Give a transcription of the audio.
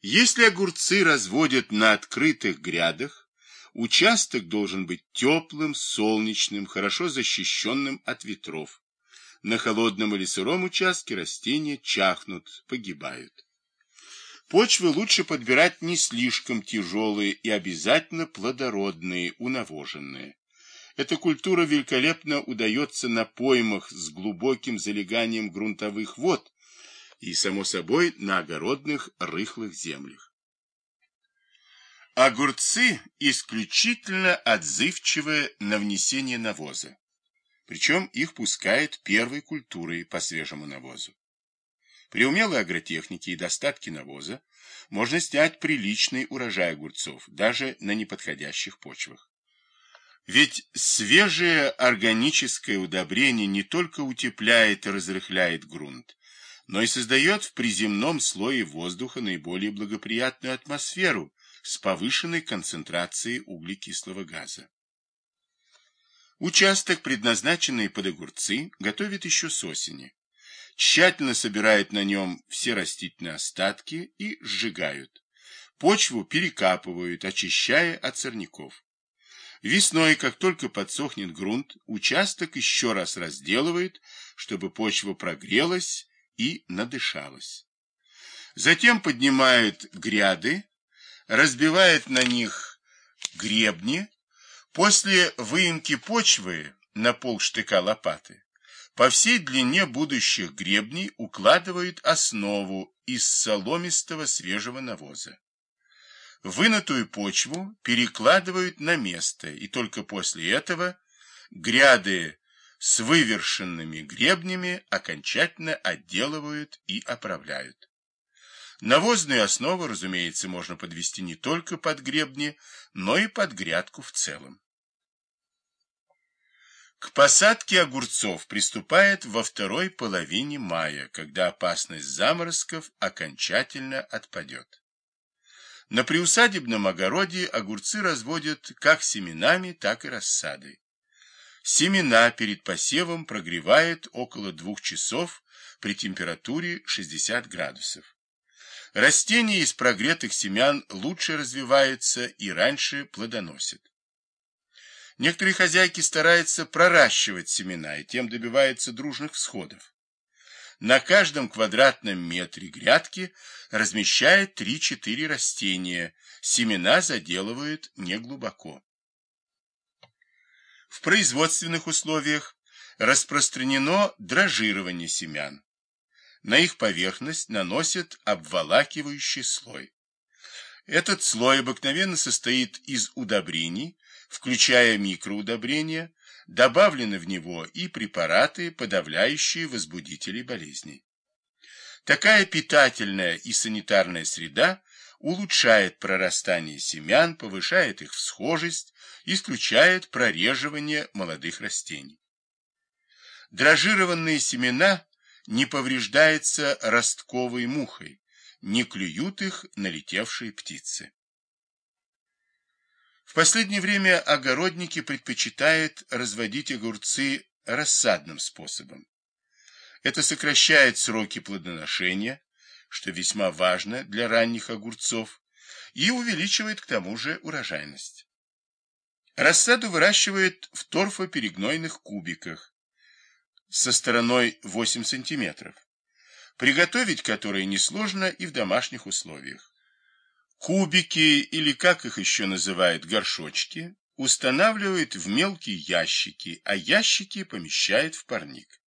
Если огурцы разводят на открытых грядах, участок должен быть теплым, солнечным, хорошо защищенным от ветров. На холодном или сыром участке растения чахнут, погибают. Почвы лучше подбирать не слишком тяжелые и обязательно плодородные, унавоженные. Эта культура великолепно удается на поймах с глубоким залеганием грунтовых вод и, само собой, на огородных рыхлых землях. Огурцы исключительно отзывчивы на внесение навоза, причем их пускают первой культурой по свежему навозу. При умелой агротехнике и достатке навоза можно снять приличный урожай огурцов, даже на неподходящих почвах. Ведь свежее органическое удобрение не только утепляет и разрыхляет грунт, но и создает в приземном слое воздуха наиболее благоприятную атмосферу с повышенной концентрацией углекислого газа. Участок, предназначенный под огурцы, готовят еще с осени. Тщательно собирают на нем все растительные остатки и сжигают. Почву перекапывают, очищая от сорняков. Весной, как только подсохнет грунт, участок еще раз разделывают, чтобы почва прогрелась и надышалась. Затем поднимают гряды, разбивают на них гребни, после выемки почвы на полштыка лопаты по всей длине будущих гребней укладывают основу из соломистого свежего навоза. Вынутую почву перекладывают на место, и только после этого гряды с вывершенными гребнями окончательно отделывают и оправляют. Навозную основу, разумеется, можно подвести не только под гребни, но и под грядку в целом. К посадке огурцов приступает во второй половине мая, когда опасность заморозков окончательно отпадет. На приусадебном огороде огурцы разводят как семенами, так и рассадой. Семена перед посевом прогревает около двух часов при температуре 60 градусов. Растения из прогретых семян лучше развиваются и раньше плодоносят. Некоторые хозяйки стараются проращивать семена и тем добиваются дружных всходов. На каждом квадратном метре грядки размещает 3-4 растения, семена заделывают неглубоко. В производственных условиях распространено дрожжирование семян. На их поверхность наносят обволакивающий слой. Этот слой обыкновенно состоит из удобрений, включая микроудобрения, добавлены в него и препараты, подавляющие возбудители болезней. Такая питательная и санитарная среда улучшает прорастание семян, повышает их всхожесть, исключает прореживание молодых растений. Дрожжированные семена не повреждаются ростковой мухой, не клюют их налетевшие птицы. В последнее время огородники предпочитают разводить огурцы рассадным способом. Это сокращает сроки плодоношения, что весьма важно для ранних огурцов, и увеличивает к тому же урожайность. Рассаду выращивают в торфоперегнойных кубиках со стороной 8 см, приготовить которые несложно и в домашних условиях. Кубики, или как их еще называют, горшочки, устанавливают в мелкие ящики, а ящики помещают в парник.